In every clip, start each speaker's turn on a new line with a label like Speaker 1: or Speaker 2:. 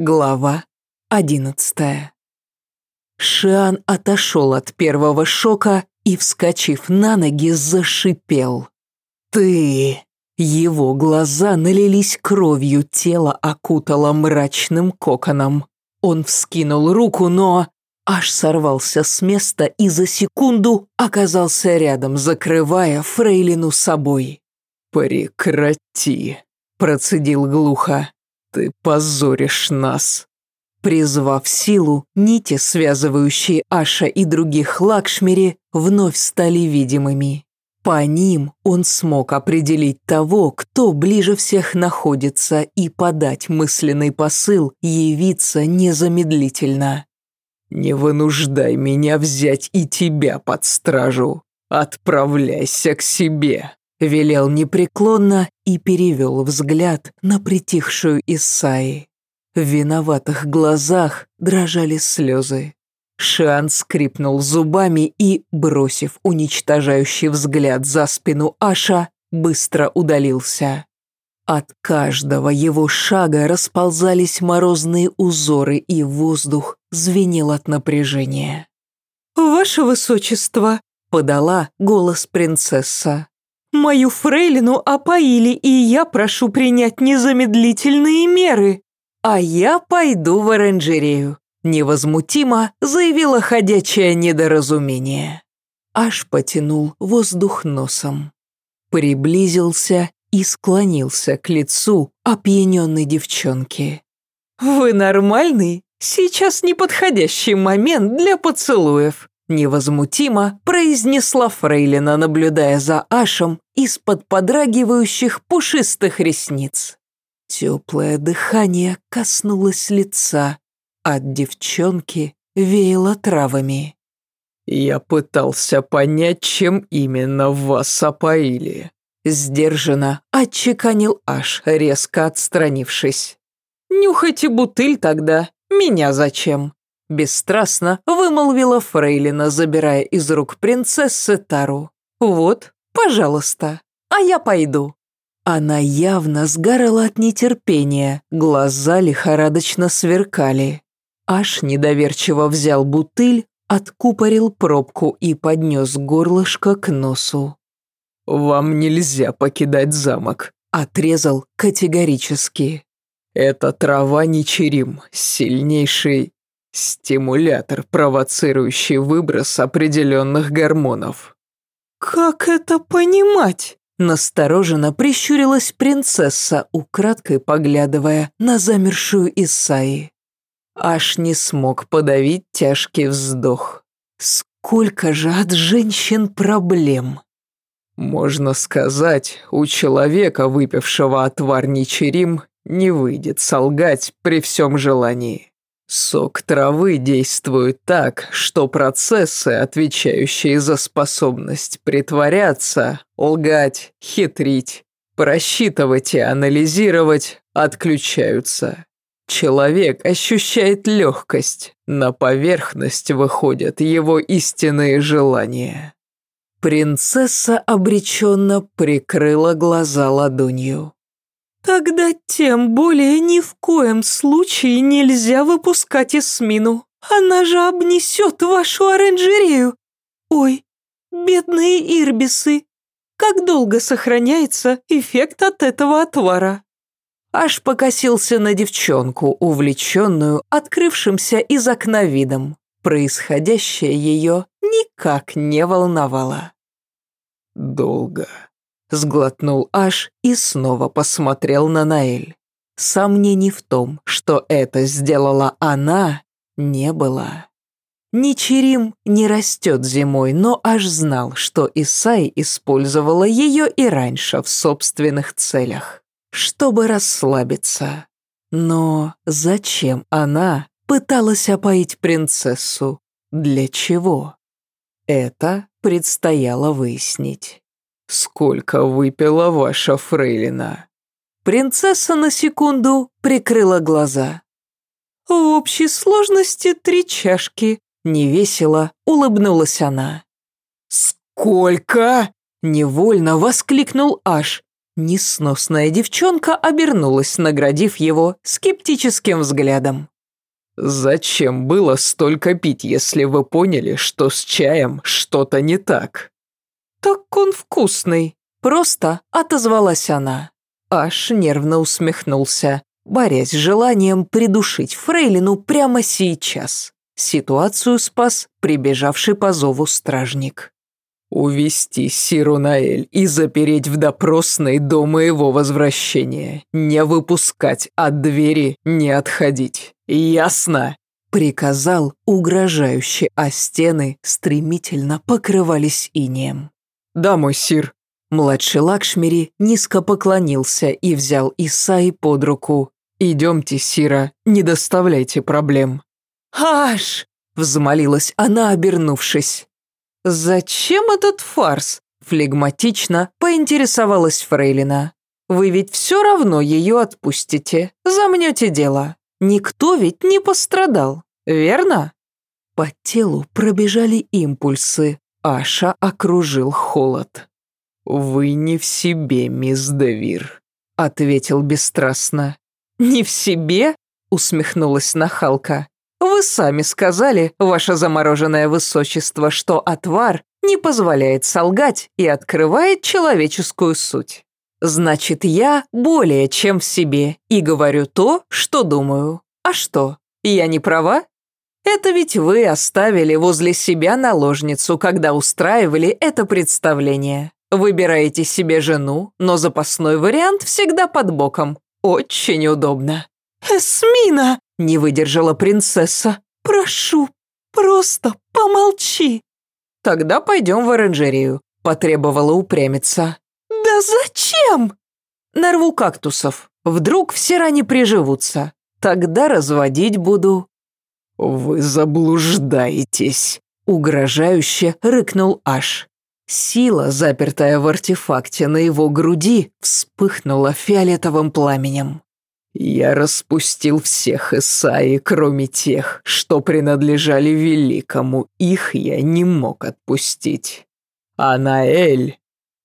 Speaker 1: Глава одиннадцатая. Шиан отошел от первого шока и, вскочив на ноги, зашипел. «Ты!» Его глаза налились кровью, тело окутало мрачным коконом. Он вскинул руку, но аж сорвался с места и за секунду оказался рядом, закрывая фрейлину собой. «Прекрати!» – процедил глухо. «Ты позоришь нас!» Призвав силу, нити, связывающие Аша и других Лакшмири, вновь стали видимыми. По ним он смог определить того, кто ближе всех находится, и подать мысленный посыл явиться незамедлительно. «Не вынуждай меня взять и тебя под стражу. Отправляйся к себе», — велел непреклонно и перевел взгляд на притихшую Исаи. В виноватых глазах дрожали слезы. Шиан скрипнул зубами и, бросив уничтожающий взгляд за спину Аша, быстро удалился. От каждого его шага расползались морозные узоры, и воздух звенел от напряжения.
Speaker 2: «Ваше высочество», — подала голос принцесса. «Мою фрейлину опоили, и я прошу принять незамедлительные меры».
Speaker 1: «А я пойду в оранжерею», — невозмутимо заявила ходячее недоразумение. Аж потянул воздух носом. Приблизился и склонился к лицу опьяненной девчонки.
Speaker 2: «Вы нормальный? Сейчас неподходящий момент для поцелуев», невозмутимо произнесла Фрейлина, наблюдая за Ашем из-под подрагивающих пушистых ресниц. Теплое дыхание коснулось лица, от девчонки веяло травами.
Speaker 3: «Я пытался понять, чем именно вас опоили», —
Speaker 1: сдержанно отчеканил Аш, резко отстранившись.
Speaker 2: «Нюхайте бутыль тогда, меня зачем?»
Speaker 1: Бесстрастно вымолвила Фрейлина, забирая из рук принцессы Тару. «Вот, пожалуйста, а я пойду». Она явно сгорала от нетерпения, глаза лихорадочно сверкали. Аж недоверчиво взял бутыль, откупорил пробку и поднес горлышко к носу.
Speaker 3: «Вам нельзя покидать замок», —
Speaker 1: отрезал категорически.
Speaker 3: «Это трава ничерим, сильнейший стимулятор, провоцирующий выброс определенных гормонов».
Speaker 2: «Как это понимать?»
Speaker 1: Настороженно прищурилась принцесса, украдкой поглядывая на замершую Исаи. Аж не смог подавить тяжкий вздох. Сколько же от женщин проблем!
Speaker 3: Можно сказать, у человека, выпившего отвар Ничерим, не выйдет солгать при всем желании. Сок травы действует так, что процессы, отвечающие за способность притворяться, лгать, хитрить, просчитывать и анализировать, отключаются. Человек ощущает легкость, на поверхность выходят его истинные желания.
Speaker 1: Принцесса обреченно прикрыла глаза ладонью.
Speaker 2: «Тогда тем более ни в коем случае нельзя выпускать Эсмину. Она же обнесет вашу оранжерею. Ой, бедные ирбисы. Как долго сохраняется эффект от этого отвара?»
Speaker 1: Аж покосился на девчонку, увлеченную открывшимся из окна видом. Происходящее ее никак не волновало.
Speaker 3: «Долго», —
Speaker 1: сглотнул Аш и снова посмотрел на Наэль. Сомнений в том, что это сделала она, не было. Ничерим не растет зимой, но аж знал, что Исай использовала ее и раньше в собственных целях чтобы расслабиться. Но зачем она пыталась опоить принцессу? Для чего? Это предстояло выяснить.
Speaker 3: «Сколько выпила ваша фрейлина?»
Speaker 1: Принцесса на секунду прикрыла глаза.
Speaker 2: «В общей сложности три чашки», — невесело улыбнулась она.
Speaker 1: «Сколько?» — невольно воскликнул Аш Несносная девчонка обернулась, наградив его скептическим взглядом.
Speaker 3: «Зачем было столько пить, если вы поняли, что с чаем что-то не так?»
Speaker 1: «Так он вкусный», — просто отозвалась она. Аж нервно усмехнулся, борясь с желанием придушить Фрейлину прямо сейчас. Ситуацию спас прибежавший по зову стражник.
Speaker 3: «Увести Сиру Наэль и запереть в допросной до моего возвращения. Не выпускать от двери, не отходить. Ясно?»
Speaker 1: Приказал угрожающе, а стены стремительно покрывались инеем.
Speaker 3: «Да, мой сир».
Speaker 1: Младший Лакшмири низко поклонился и взял Исаи под руку.
Speaker 3: «Идемте, Сира, не доставляйте проблем».
Speaker 1: «Аш!» – взмолилась она, обернувшись. «Зачем этот фарс?» – флегматично поинтересовалась Фрейлина. «Вы ведь все равно ее отпустите, замнете дело. Никто ведь не пострадал, верно?» По телу пробежали импульсы, Аша окружил холод.
Speaker 3: «Вы не в себе, мисс Девир», — ответил бесстрастно.
Speaker 1: «Не в себе?» — усмехнулась нахалка. Вы сами сказали, ваше замороженное высочество, что отвар не позволяет солгать и открывает человеческую суть. Значит, я более чем в себе и говорю то, что думаю. А что, я не права? Это ведь вы оставили возле себя наложницу, когда устраивали это представление. Выбираете себе жену, но запасной вариант всегда под боком. Очень удобно.
Speaker 2: «Эсмина!»
Speaker 1: — не выдержала принцесса.
Speaker 2: «Прошу, просто помолчи!»
Speaker 1: «Тогда пойдем в оранжерею», — потребовала упрямиться.
Speaker 2: «Да зачем?»
Speaker 1: «Нарву кактусов. Вдруг все ранее приживутся. Тогда разводить буду».
Speaker 3: «Вы заблуждаетесь», —
Speaker 1: угрожающе рыкнул Аш. Сила, запертая в артефакте на его груди, вспыхнула фиолетовым пламенем.
Speaker 3: Я распустил всех Исаи, кроме тех, что принадлежали Великому. Их я не мог отпустить. А Наэль...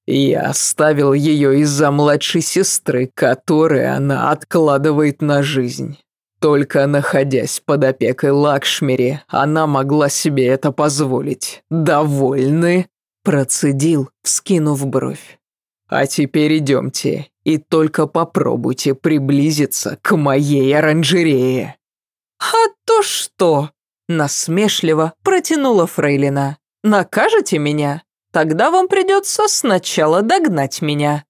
Speaker 3: Я оставил ее из-за младшей сестры, которой она откладывает на жизнь. Только находясь под опекой Лакшмири, она могла себе это позволить. Довольны? Процедил, вскинув бровь. А теперь идемте, и только попробуйте приблизиться к моей оранжерее».
Speaker 1: «А то что?» – насмешливо протянула Фрейлина. «Накажете меня? Тогда вам придется сначала догнать меня».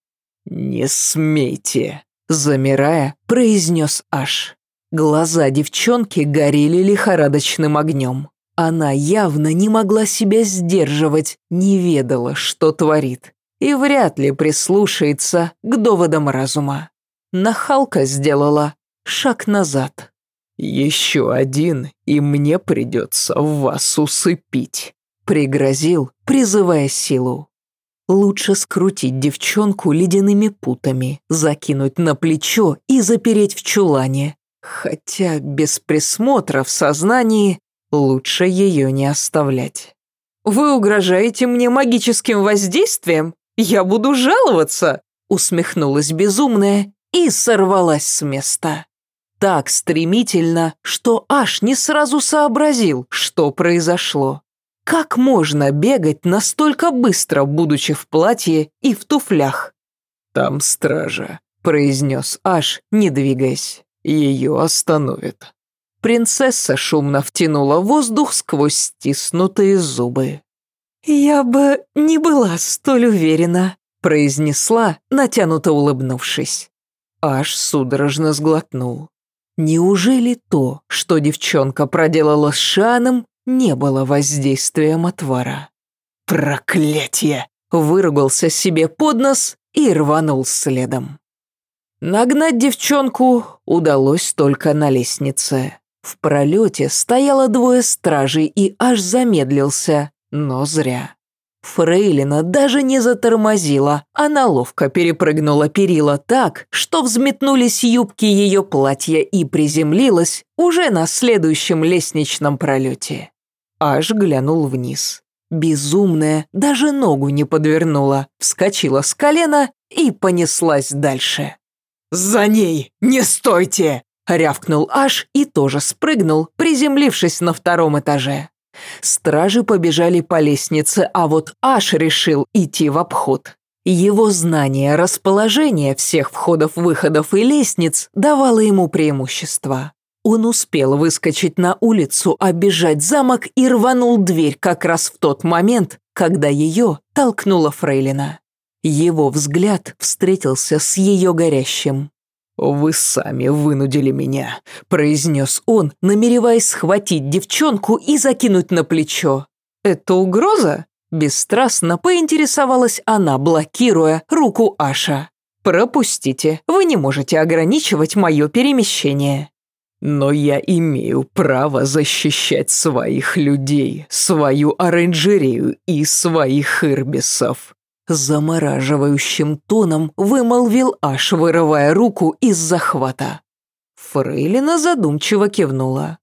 Speaker 3: «Не смейте», –
Speaker 1: замирая, произнес Аш. Глаза девчонки горели лихорадочным огнем. Она явно не могла себя сдерживать, не ведала, что творит и вряд ли прислушается к доводам разума. Нахалка сделала шаг назад.
Speaker 3: «Еще один, и мне придется вас усыпить», —
Speaker 1: пригрозил, призывая силу. Лучше скрутить девчонку ледяными путами, закинуть на плечо и запереть в чулане. Хотя без присмотра в сознании лучше ее не оставлять. «Вы угрожаете мне магическим воздействием?» Я буду жаловаться!» Усмехнулась безумная и сорвалась с места. Так стремительно, что аж не сразу сообразил, что произошло. Как можно бегать настолько быстро, будучи в платье и в туфлях?
Speaker 3: «Там стража», —
Speaker 1: произнес аж, не двигаясь.
Speaker 3: «Ее остановят».
Speaker 1: Принцесса шумно втянула воздух сквозь стиснутые зубы.
Speaker 2: «Я бы не была столь уверена», —
Speaker 1: произнесла, натянуто улыбнувшись. Аж судорожно сглотнул. Неужели то, что девчонка проделала с Шаном, не было воздействием отвара? «Проклятие!» — выругался себе под нос и рванул следом. Нагнать девчонку удалось только на лестнице. В пролете стояло двое стражей и аж замедлился, но зря. Фрейлина даже не затормозила, она ловко перепрыгнула перила так, что взметнулись юбки ее платья и приземлилась уже на следующем лестничном пролете. Аж глянул вниз. Безумная даже ногу не подвернула, вскочила с колена и понеслась дальше. «За ней! Не стойте!» — рявкнул Аш и тоже спрыгнул, приземлившись на втором этаже. Стражи побежали по лестнице, а вот Аш решил идти в обход. Его знание расположения всех входов-выходов и лестниц давало ему преимущество. Он успел выскочить на улицу, оббежать замок и рванул дверь как раз в тот момент, когда ее толкнула Фрейлина. Его взгляд встретился с ее горящим. «Вы сами вынудили меня», – произнес он, намереваясь схватить девчонку и закинуть на плечо. «Это угроза?» Бесстрастно поинтересовалась она, блокируя руку Аша. «Пропустите, вы не можете ограничивать мое перемещение». «Но я имею право защищать своих людей, свою оранжерею и своих ирбисов», замораживающим тоном вымолвил Аш, вырывая руку из захвата. Фрейлина задумчиво кивнула.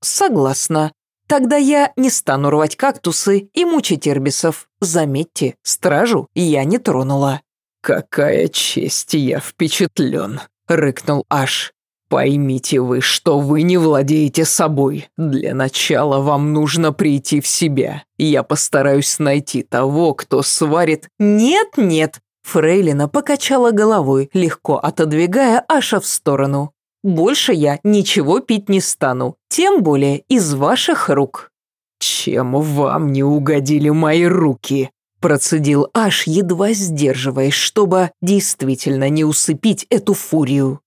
Speaker 1: «Согласна. Тогда я не стану рвать кактусы и мучить ирбисов. Заметьте, стражу я не тронула». «Какая честь, я впечатлен», — рыкнул Аш. Поймите вы, что вы не владеете собой. Для начала вам нужно прийти в себя. Я постараюсь найти того, кто сварит... Нет, нет. Фрейлина покачала головой, легко отодвигая Аша в сторону. Больше я ничего пить не стану, тем более из ваших рук. Чем вам не угодили мои руки? Процедил Аш, едва сдерживаясь, чтобы действительно не усыпить эту фурию.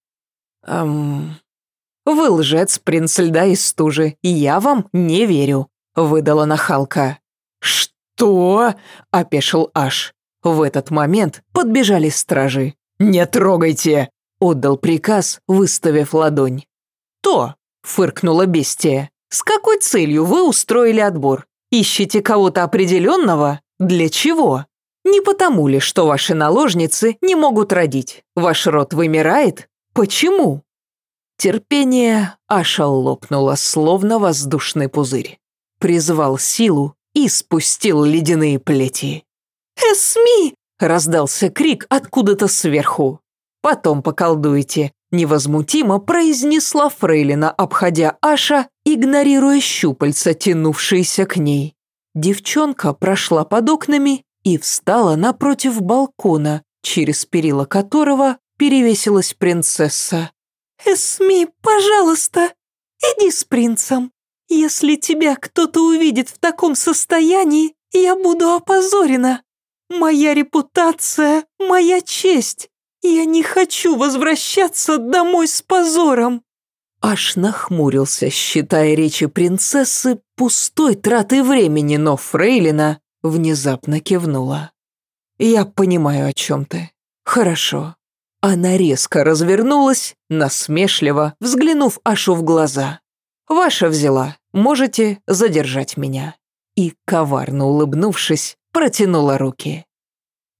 Speaker 1: «Эм... Вы лжец, принц льда из стужи, я вам не верю», — выдала нахалка. «Что?» — опешил Аш. В этот момент подбежали стражи. «Не трогайте!» — отдал приказ, выставив ладонь. «То!» — фыркнула бестия. «С какой целью вы устроили отбор? Ищете кого-то определенного? Для чего? Не потому ли, что ваши наложницы не могут родить? Ваш род вымирает? Почему? Терпение Аша лопнуло, словно воздушный пузырь. Призвал силу и спустил ледяные плети. «Эсми!» — раздался крик откуда-то сверху. «Потом поколдуйте», — невозмутимо произнесла Фрейлина, обходя Аша, игнорируя щупальца, тянувшиеся к ней. Девчонка прошла под окнами и встала напротив балкона, через перила которого перевесилась принцесса. «Эсми, пожалуйста, иди с принцем. Если тебя кто-то увидит в таком состоянии, я буду опозорена. Моя репутация, моя честь. Я не хочу возвращаться домой с позором». Аж нахмурился, считая речи принцессы пустой тратой времени, но Фрейлина внезапно кивнула. «Я понимаю, о чем ты. Хорошо. Она резко развернулась, насмешливо, взглянув Ашу в глаза. «Ваша взяла, можете задержать меня». И, коварно улыбнувшись, протянула руки.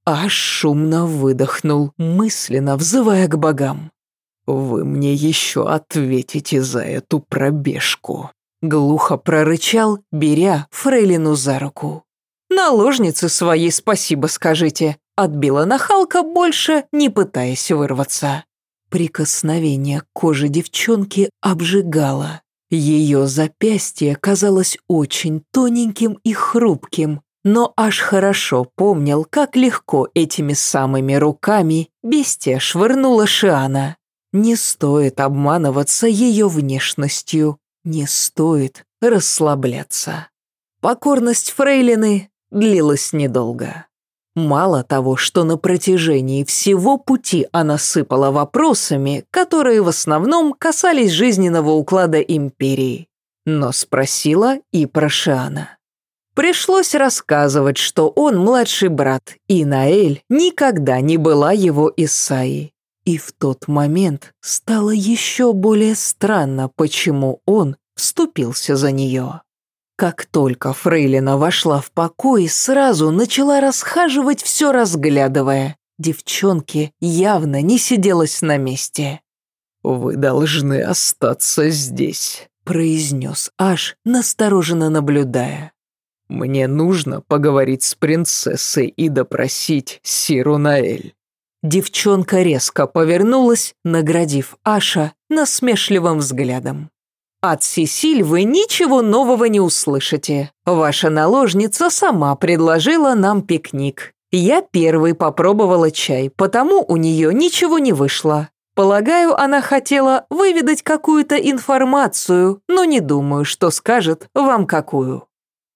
Speaker 1: Аш шумно выдохнул, мысленно взывая к богам. «Вы мне еще ответите за эту пробежку», — глухо прорычал, беря Фрейлину за руку. «Наложнице своей спасибо скажите», Отбила нахалка, больше не пытаясь вырваться. Прикосновение к коже девчонки обжигало. Ее запястье казалось очень тоненьким и хрупким, но аж хорошо помнил, как легко этими самыми руками бестия швырнула Шиана. Не стоит обманываться ее внешностью, не стоит расслабляться. Покорность Фрейлины длилась недолго. Мало того, что на протяжении всего пути она сыпала вопросами, которые в основном касались жизненного уклада империи, но спросила и про Шиана. Пришлось рассказывать, что он младший брат, и Наэль никогда не была его Исаи. И в тот момент стало еще более странно, почему он вступился за нее. Как только Фрейлина вошла в покой, сразу начала расхаживать, все разглядывая. Девчонке явно не сиделась на месте. «Вы должны остаться здесь», — произнес Аш, настороженно наблюдая.
Speaker 3: Мне нужно поговорить с принцессой и допросить Сиру Наэль».
Speaker 1: Девчонка резко повернулась, наградив Аша насмешливым взглядом. «От Сесиль вы ничего нового не услышите. Ваша наложница сама предложила нам пикник. Я первой попробовала чай, потому у нее ничего не вышло. Полагаю, она хотела выведать какую-то информацию, но не думаю, что скажет вам какую».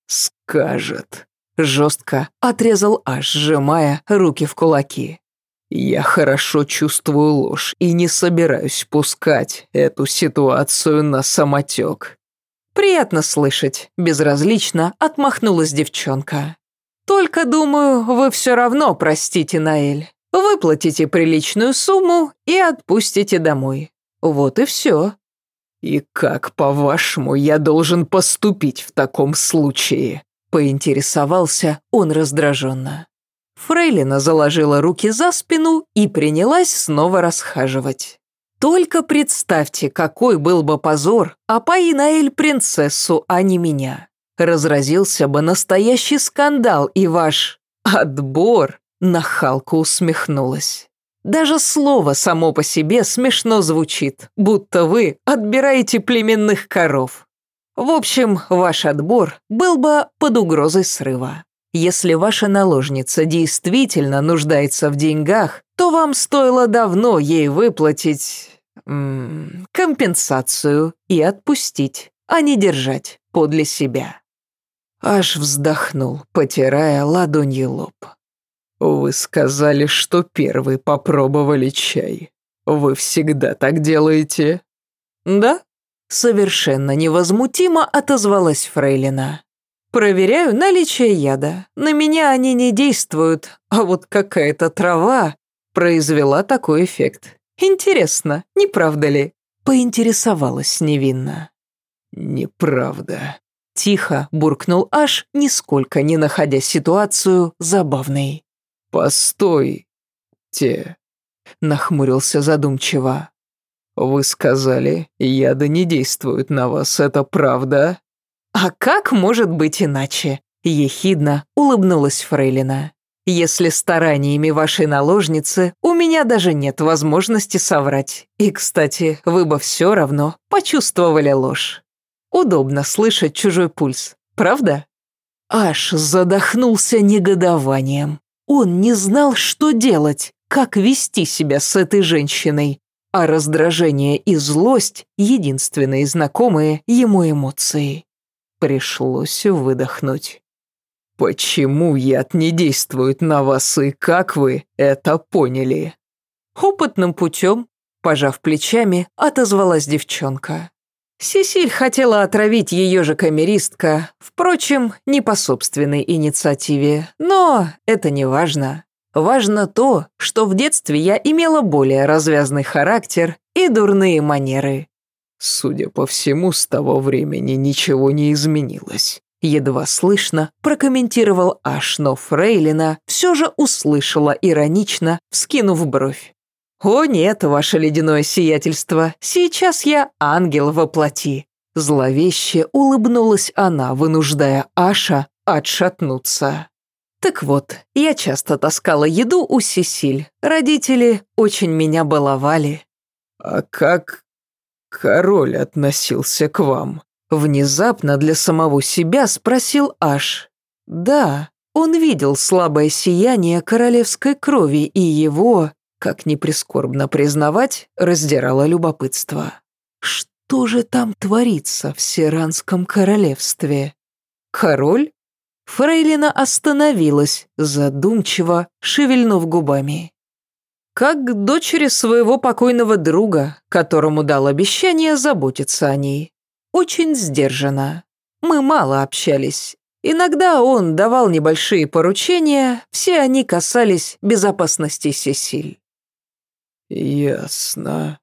Speaker 3: «Скажет», —
Speaker 1: жестко отрезал Аш, сжимая руки в кулаки.
Speaker 3: «Я хорошо чувствую ложь и не собираюсь пускать эту ситуацию на самотек».
Speaker 1: «Приятно слышать», — безразлично отмахнулась девчонка. «Только, думаю, вы все равно простите Наэль. Выплатите приличную сумму и отпустите домой. Вот и все».
Speaker 3: «И как, по-вашему, я должен поступить в таком случае?»
Speaker 1: Поинтересовался он раздраженно. Фрейлина заложила руки за спину и принялась снова расхаживать. Только представьте, какой был бы позор, опои Наэль принцессу, а не меня. Разразился бы настоящий скандал, и ваш отбор, нахалка усмехнулась. Даже слово само по себе смешно звучит, будто вы отбираете племенных коров. В общем, ваш отбор был бы под угрозой срыва. Если ваша наложница действительно нуждается в деньгах, то вам стоило давно ей выплатить... М -м, компенсацию и отпустить, а не держать подле себя. Аж вздохнул, потирая ладонью лоб.
Speaker 3: «Вы сказали, что первый попробовали чай. Вы всегда так делаете?»
Speaker 1: «Да?» Совершенно невозмутимо отозвалась Фрейлина. Проверяю наличие яда. На меня они не действуют, а вот какая-то трава произвела такой эффект. Интересно, не правда ли? Поинтересовалась невинно.
Speaker 3: Неправда.
Speaker 1: Тихо буркнул Аш, нисколько не находя ситуацию забавной.
Speaker 3: «Постой, те», — нахмурился задумчиво. «Вы сказали, яды не действуют на вас, это правда?»
Speaker 1: «А как может быть иначе?» – ехидно улыбнулась Фрейлина. «Если стараниями вашей наложницы у меня даже нет возможности соврать. И, кстати, вы бы все равно почувствовали ложь. Удобно слышать чужой пульс, правда?» Аж задохнулся негодованием. Он не знал, что делать, как вести себя с этой женщиной, а раздражение и злость – единственные знакомые ему эмоции. Пришлось выдохнуть.
Speaker 3: «Почему яд не действует на вас и как вы это поняли?»
Speaker 1: «Опытным путем», – пожав плечами, отозвалась девчонка. Сесиль хотела отравить ее же камеристка, впрочем, не по собственной инициативе, но это не важно. Важно то, что в детстве я имела более развязный характер и дурные манеры.
Speaker 3: Судя по всему, с того времени ничего не изменилось.
Speaker 1: Едва слышно прокомментировал Аш, но Фрейлина все же услышала иронично, вскинув бровь. «О нет, ваше ледяное сиятельство, сейчас я ангел во плоти». Зловеще улыбнулась она, вынуждая Аша отшатнуться. Так вот, я часто таскала еду у Сесиль. Родители очень меня баловали.
Speaker 3: «А как король относился к вам?»
Speaker 1: Внезапно для самого себя спросил Аш. Да, он видел слабое сияние королевской крови, и его, как ни прискорбно признавать, раздирало любопытство. Что же там творится в Сиранском королевстве? Король? Фрейлина остановилась, задумчиво шевельнув губами как к дочери своего покойного друга, которому дал обещание заботиться о ней. Очень сдержанно. Мы мало общались. Иногда он давал небольшие поручения, все они касались безопасности Сесиль.
Speaker 3: «Ясно».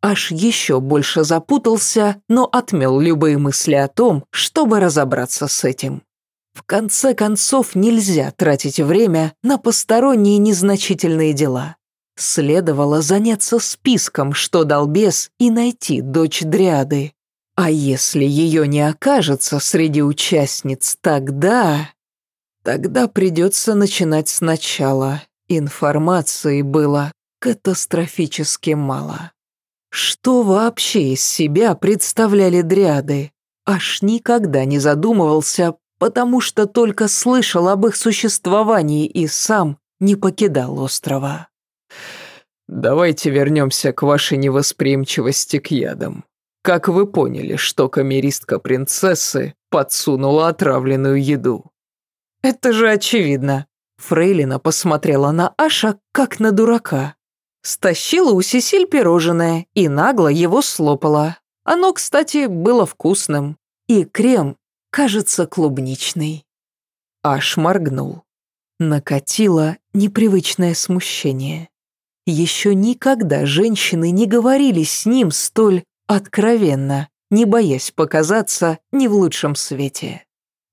Speaker 1: Аж еще больше запутался, но отмел любые мысли о том, чтобы разобраться с этим. В конце концов, нельзя тратить время на посторонние незначительные дела. Следовало заняться списком, что дал бес, и найти дочь Дриады. А если ее не окажется среди участниц, тогда... Тогда придется начинать сначала. Информации было катастрофически мало. Что вообще из себя представляли дряды? Аж никогда не задумывался, потому что только слышал об их существовании и сам не покидал острова.
Speaker 3: «Давайте вернемся к вашей невосприимчивости к ядам. Как вы поняли, что камеристка принцессы подсунула отравленную еду?»
Speaker 1: «Это же очевидно». Фрейлина посмотрела на Аша, как на дурака. Стащила у Сесиль пирожное и нагло его слопала. Оно, кстати, было вкусным. И крем, кажется, клубничный. Аш моргнул. Накатило непривычное смущение. Еще никогда женщины не говорили с ним столь откровенно, не боясь показаться не в лучшем свете.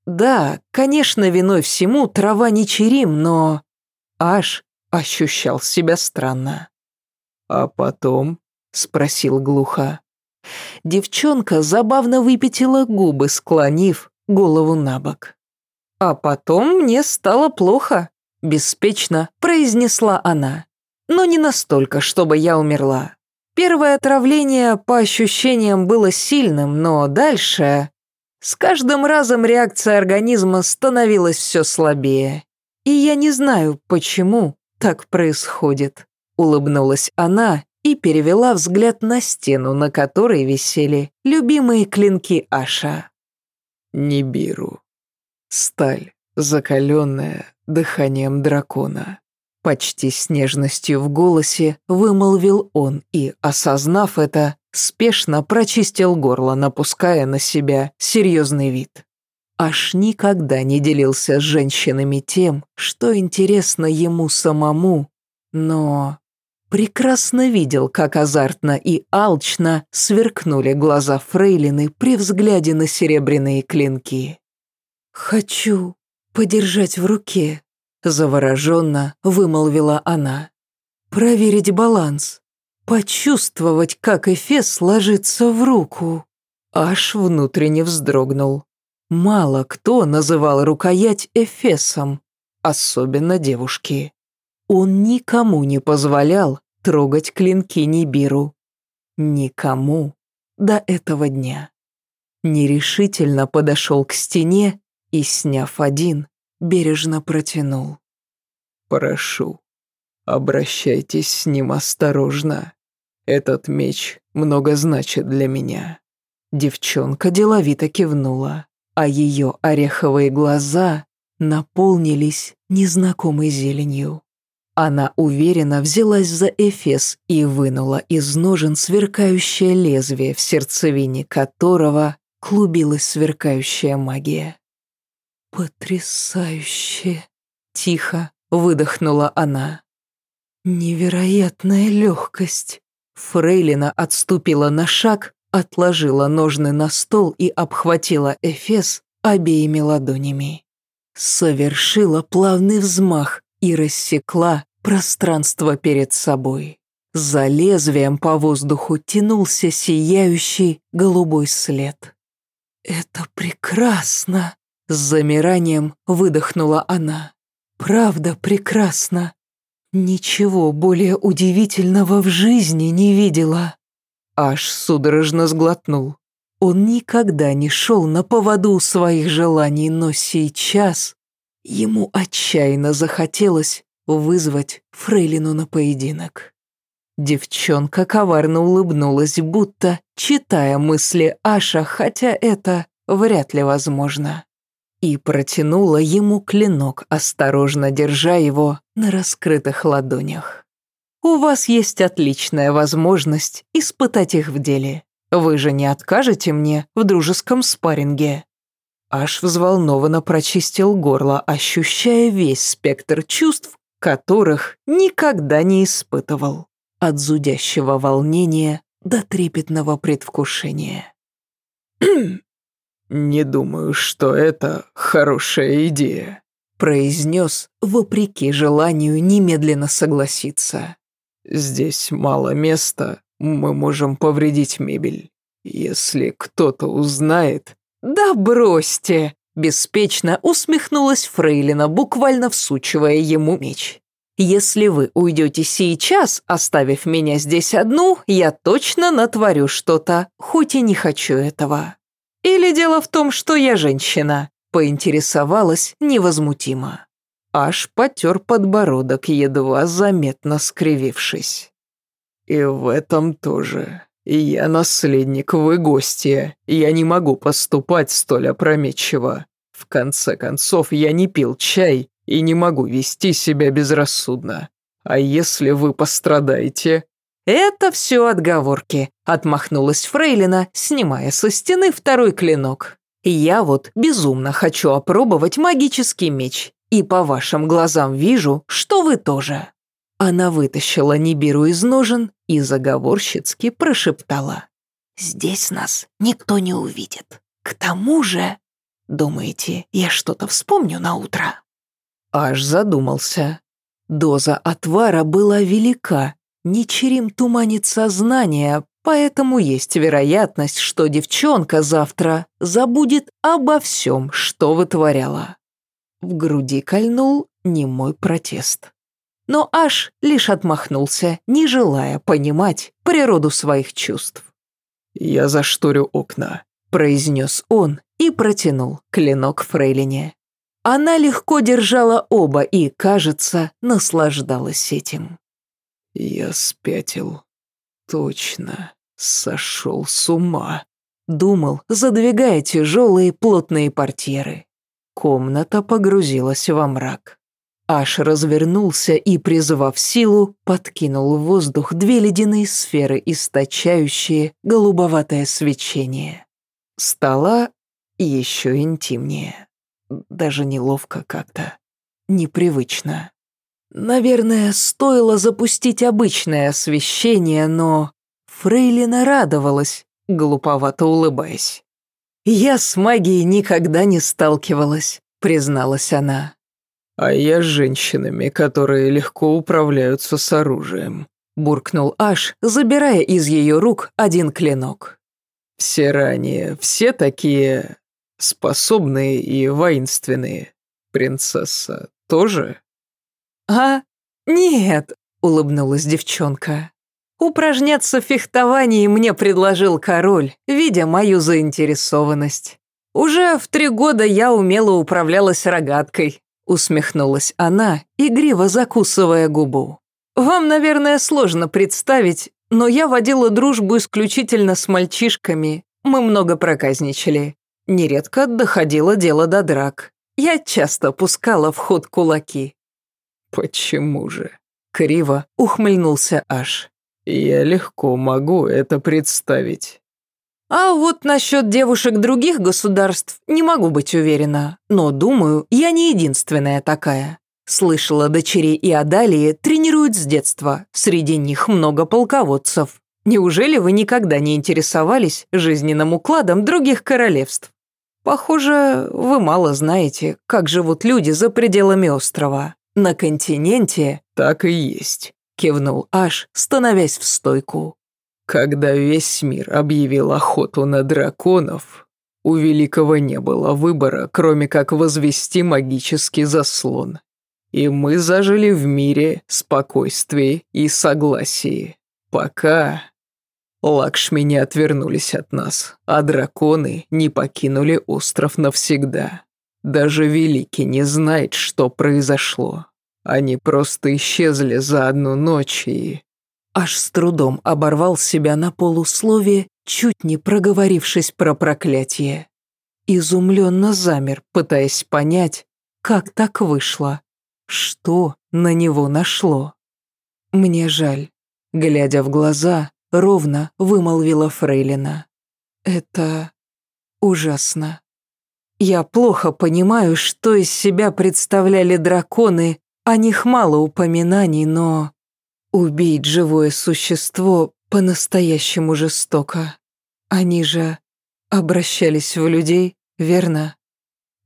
Speaker 1: Да, конечно, виной всему трава не черим, но... Аш ощущал себя странно.
Speaker 3: «А потом?» — спросил глухо.
Speaker 1: Девчонка забавно выпятила губы, склонив голову на бок. «А потом мне стало плохо», — беспечно произнесла она. «Но не настолько, чтобы я умерла. Первое отравление, по ощущениям, было сильным, но дальше... С каждым разом реакция организма становилась все слабее. И я не знаю, почему так происходит», — улыбнулась она и перевела взгляд на стену, на которой висели любимые клинки Аша.
Speaker 3: Нибиру. Сталь, закаленная дыханием дракона. Почти с нежностью в голосе вымолвил он и, осознав это, спешно прочистил горло, напуская на себя серьезный вид. Аж никогда не делился с женщинами тем, что интересно ему самому, но прекрасно видел, как азартно и алчно сверкнули глаза фрейлины при взгляде на серебряные клинки. «Хочу подержать в руке», — завороженно вымолвила она. «Проверить баланс, почувствовать, как эфес ложится в руку». Аж внутренне вздрогнул. Мало кто называл рукоять эфесом, особенно девушки. Он никому не позволял трогать клинки Нибиру. Никому до этого дня. Нерешительно подошел к стене и, сняв один, бережно протянул. «Прошу, обращайтесь с ним осторожно. Этот меч много значит для меня».
Speaker 1: Девчонка деловито кивнула, а ее ореховые глаза наполнились незнакомой зеленью. Она уверенно взялась за Эфес и вынула из ножен сверкающее лезвие, в сердцевине которого клубилась сверкающая магия. «Потрясающе!» — тихо выдохнула она. «Невероятная легкость!» Фрейлина отступила на шаг, отложила ножны на стол и обхватила Эфес обеими ладонями. Совершила плавный взмах и рассекла пространство перед собой. За лезвием по воздуху тянулся сияющий голубой след. «Это прекрасно!» — с замиранием выдохнула она. «Правда прекрасно! Ничего более удивительного в жизни не видела!» Аж судорожно сглотнул. Он никогда не шел на поводу своих желаний, но сейчас ему отчаянно захотелось вызвать Фрейлину на поединок. Девчонка коварно улыбнулась, будто читая мысли Аша, хотя это вряд ли возможно. И протянула ему клинок, осторожно держа его на раскрытых ладонях. «У вас есть отличная возможность испытать их в деле. Вы же не откажете мне в дружеском спарринге?» Аш взволнованно прочистил горло, ощущая весь спектр чувств, которых никогда не испытывал. От зудящего волнения до трепетного предвкушения.
Speaker 3: «Не думаю, что это хорошая идея»,
Speaker 1: произнес, вопреки желанию немедленно согласиться.
Speaker 3: «Здесь мало места, мы можем повредить мебель. Если кто-то узнает...»
Speaker 1: «Да бросьте!» – беспечно усмехнулась Фрейлина, буквально всучивая ему меч. «Если вы уйдете сейчас, оставив меня здесь одну, я точно натворю что-то, хоть и не хочу этого. Или дело в том, что я женщина?» – поинтересовалась невозмутимо. Аж потер подбородок, едва заметно скривившись.
Speaker 3: «И в этом тоже. Я наследник, вы гостья. Я не могу поступать столь опрометчиво. В конце концов, я не пил чай и не могу вести себя безрассудно. А если вы пострадаете...»
Speaker 1: «Это все отговорки», — отмахнулась Фрейлина, снимая со стены второй клинок. «Я вот безумно хочу опробовать магический меч, и по вашим глазам вижу, что вы тоже». Она вытащила Нибиру из ножен и заговорщицки прошептала. «Здесь нас никто не увидит. К тому же...» «Думаете, я что-то вспомню на утро?» Аж задумался. Доза отвара была велика, ничерим туманит сознание, поэтому есть вероятность, что девчонка завтра забудет обо всем, что вытворяла. В груди кольнул немой протест но Аш лишь отмахнулся, не желая понимать природу своих чувств.
Speaker 3: «Я зашторю окна», –
Speaker 1: произнес он и протянул клинок Фрейлине. Она легко держала оба и, кажется, наслаждалась этим.
Speaker 3: «Я спятил. Точно. Сошел с ума», – думал, задвигая тяжелые плотные портьеры. Комната погрузилась во мрак. Аш развернулся и, призвав силу, подкинул в воздух две ледяные сферы, источающие голубоватое свечение. Стало еще интимнее. Даже неловко как-то. Непривычно. Наверное, стоило запустить обычное освещение, но... Фрейлина радовалась, глуповато улыбаясь. «Я с магией никогда не сталкивалась», — призналась она а я с женщинами, которые легко управляются с оружием», –
Speaker 1: буркнул Аш, забирая из ее рук один клинок.
Speaker 3: «Все ранее, все такие способные и воинственные. Принцесса тоже?»
Speaker 1: «А, нет», – улыбнулась девчонка. «Упражняться в фехтовании мне предложил король, видя мою заинтересованность. Уже в три года я умело управлялась рогаткой, усмехнулась она, игриво закусывая губу. «Вам, наверное, сложно представить, но я водила дружбу исключительно с мальчишками. Мы много проказничали. Нередко доходило дело до драк. Я часто пускала в ход кулаки».
Speaker 3: «Почему же?»
Speaker 1: — криво ухмыльнулся Аш.
Speaker 3: «Я легко могу это представить».
Speaker 1: А вот насчет девушек других государств не могу быть уверена, но думаю, я не единственная такая. Слышала, дочери и Адалии тренируют с детства, среди них много полководцев. Неужели вы никогда не интересовались жизненным укладом других королевств? Похоже, вы мало знаете, как живут люди за пределами острова. На континенте
Speaker 3: так и есть,
Speaker 1: кивнул Аш, становясь в стойку.
Speaker 3: Когда весь мир объявил охоту на драконов, у Великого не было выбора, кроме как возвести магический заслон. И мы зажили в мире, спокойствии и согласии. Пока Лакшми не отвернулись от нас, а драконы не покинули остров навсегда. Даже Великий не знает, что произошло. Они просто исчезли за одну ночь и
Speaker 1: аж с трудом оборвал себя на полусловие, чуть не проговорившись про проклятие. Изумленно замер, пытаясь понять, как так вышло, что на него нашло. «Мне жаль», — глядя в глаза, ровно вымолвила Фрейлина. «Это ужасно. Я плохо понимаю, что из себя представляли драконы, о них мало упоминаний, но...» Убить живое существо по-настоящему жестоко. Они же обращались в людей, верно?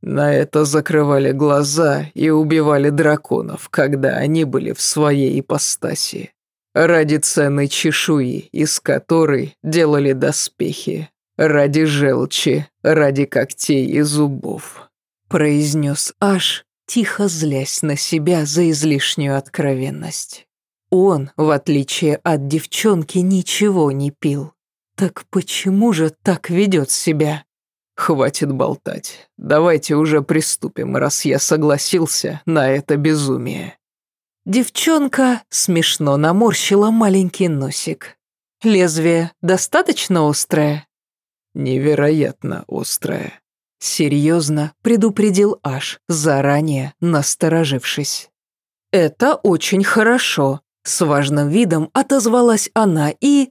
Speaker 3: На это закрывали глаза и убивали драконов, когда они были в своей ипостаси. Ради ценной чешуи, из которой делали доспехи. Ради желчи, ради когтей и зубов.
Speaker 1: Произнес Аш, тихо злясь на себя за излишнюю откровенность. Он, в отличие от девчонки, ничего не пил. Так почему же так ведет себя?
Speaker 3: Хватит болтать. Давайте уже приступим, раз я согласился на это безумие.
Speaker 1: Девчонка смешно наморщила маленький носик. Лезвие достаточно острое?
Speaker 3: Невероятно острое.
Speaker 1: Серьезно предупредил Аш, заранее насторожившись. «Это очень хорошо», — с важным видом отозвалась она и...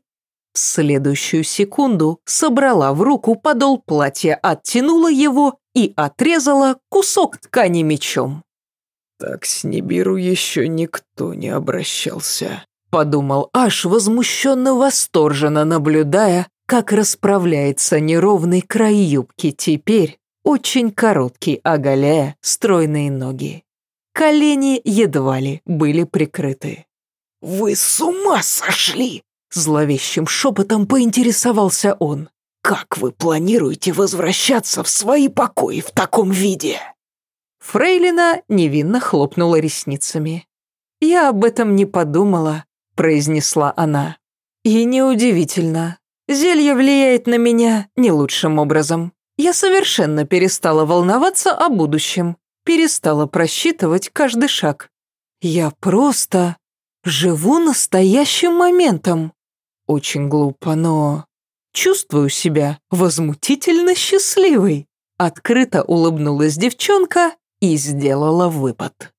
Speaker 1: В следующую секунду собрала в руку подол платья, оттянула его и отрезала кусок ткани мечом.
Speaker 3: «Так с Нибиру еще никто не обращался», —
Speaker 1: подумал Аш, возмущенно восторженно наблюдая, как расправляется неровный край юбки теперь, очень короткий, оголяя стройные ноги. Колени едва ли были прикрыты.
Speaker 2: «Вы с ума сошли!»
Speaker 1: Зловещим шепотом поинтересовался он.
Speaker 2: «Как вы планируете возвращаться в свои покои в таком виде?»
Speaker 1: Фрейлина невинно хлопнула ресницами. «Я об этом не подумала», — произнесла она. «И неудивительно. Зелье влияет на меня не лучшим образом. Я совершенно перестала волноваться о будущем, перестала просчитывать каждый шаг. Я просто живу настоящим моментом. Очень глупо, но чувствую себя возмутительно счастливой. Открыто улыбнулась девчонка и сделала выпад.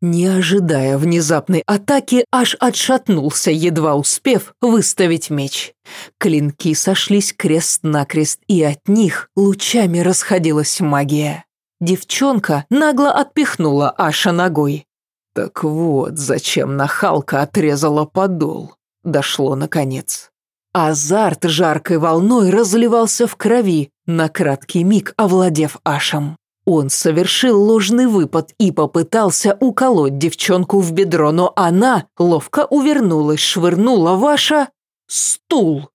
Speaker 1: Не ожидая внезапной атаки, аж отшатнулся, едва успев выставить меч. Клинки сошлись крест-накрест, и от них лучами расходилась магия. Девчонка нагло отпихнула Аша ногой.
Speaker 3: «Так вот, зачем нахалка отрезала подол?» Дошло наконец.
Speaker 1: Азарт жаркой волной разливался в крови, на краткий миг овладев Ашем. Он совершил ложный выпад и попытался уколоть девчонку в бедро, но она ловко увернулась, швырнула Ваша стул.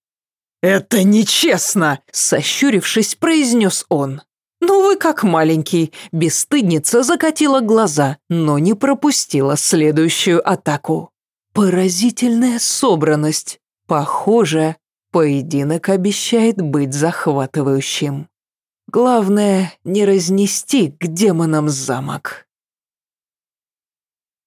Speaker 2: «Это нечестно!»
Speaker 1: – сощурившись, произнес он. «Ну вы как маленький!» – бесстыдница закатила глаза, но не пропустила следующую атаку. Поразительная собранность. Похоже, поединок обещает быть захватывающим. Главное, не разнести к демонам замок.